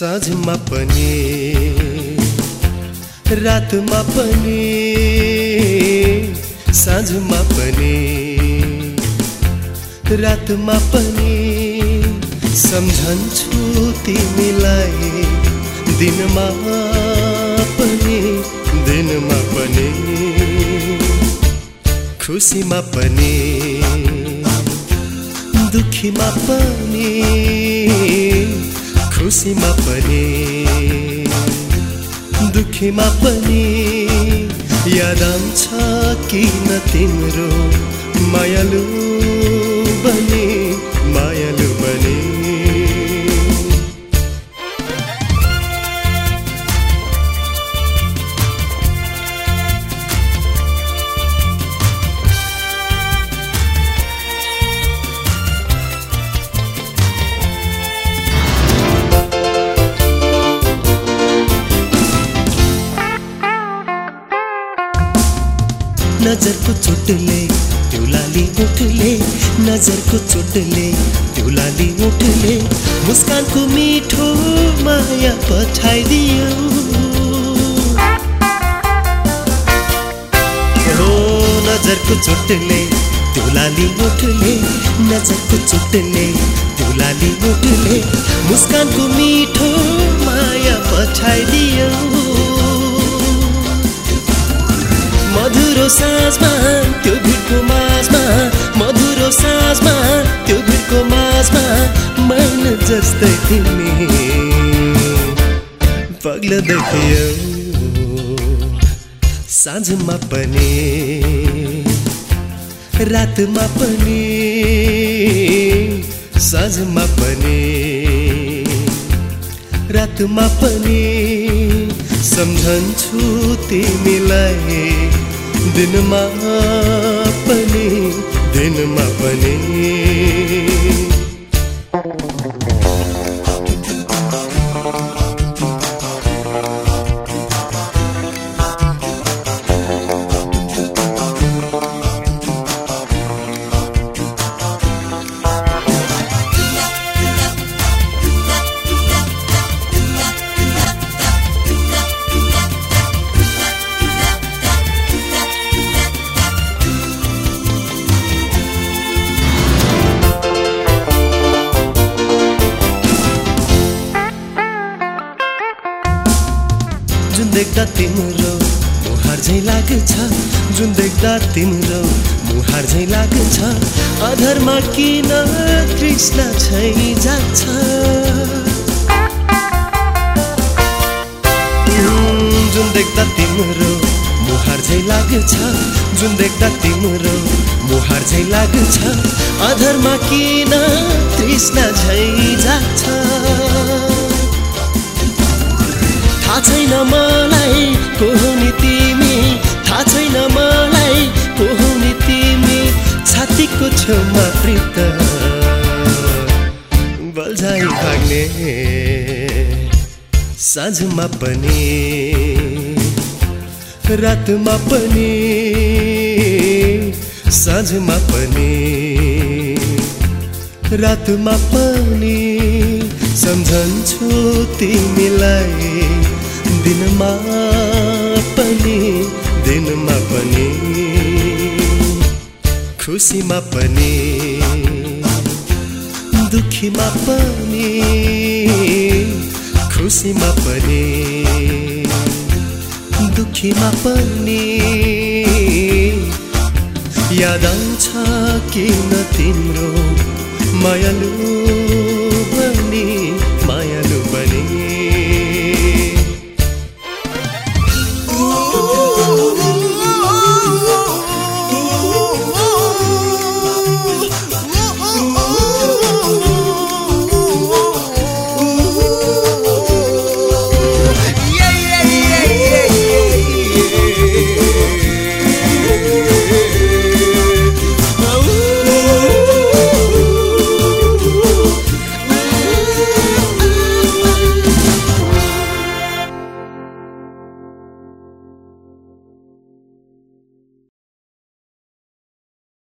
साँझमा पनि रातमा पनि साँझमा पनि रातमा पनि सम्झन्छु तिमीलाई। दिनमा पनि दिनमा पनि खुसीमा पनि दुखीमा पनि खुसीमा पनि दुखीमा पनि याद आउँछ किन तिम्रो मायालु बने मायालु नजरको चोटले त्यो लाली उठले। नजरको चोटले त्यो लाली उठले। मुस्कानको मिठो माया पठाइदियो। नजरको चोटले त्यो लाली उठले। नजरको चोटले त्यो लाली उठले। मुस्कानको मिठो माया पठाइदियो। साँझमा त्यो भिडको माझमा मधुरो साँझमा त्यो भिडको माझमा मन जस्तै तिमी। पग्लदै थियो साँझमा पनि रातमा पनि साँझमा पनि रातमा पनि सम्झन्छु तिमीलाई। දෙනම අපනේ දෙනම අපනේ. देख्दा तिम्रो मुहार झै लाग्छ जुन देख्दा तिम्रो मुहार झै लाग्छ। अधरमा किन कृष्ण छै जान्छ? जुन देख्दा तिम्रो मुहार झै लाग्छ जुन देख्दा तिम्रो मुहार झै लाग्छ। अधरमा किन तृष्णा झै जान्छ? थाहा छैन मलाई को हो नि तिमी। थाहा छैन मलाई को हो नि तिमी। छातीको छेउमा प्रीत। बल्झाइ भाग्ने। साँझमा पनि। रातमा पनि। साँझमा पनि। रातमा पनि। सम्झन्छु तिमीलाई। दिनमा पनि दिनमा पनि। खुसीमा पनि दुखीमा पनि खुसीमा पनि दुखीमा पनि। याद आउँछ किन तिम्रो मायालु?